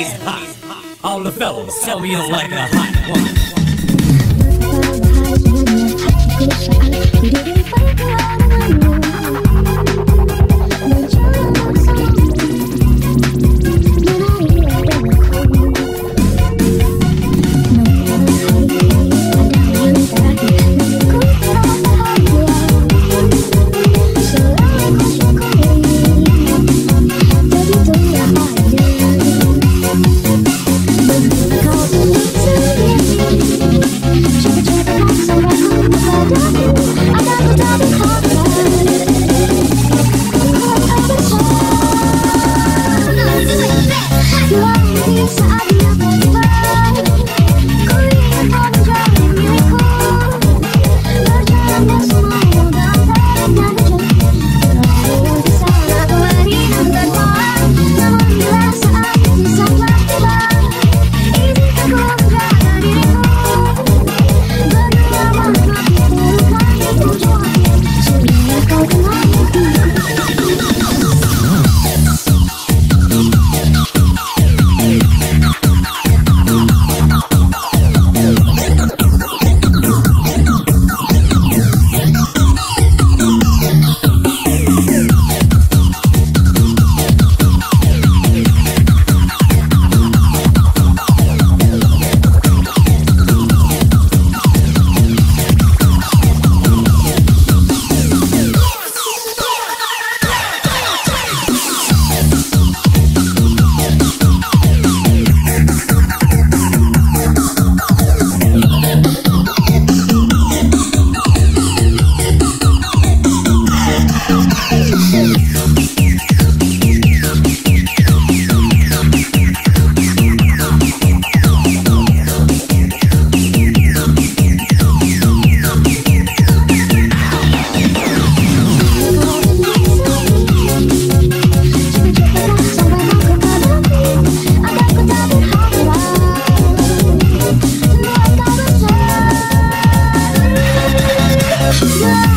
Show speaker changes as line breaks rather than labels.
Hot. All the fellas tell me I'm like a hot one.
Setia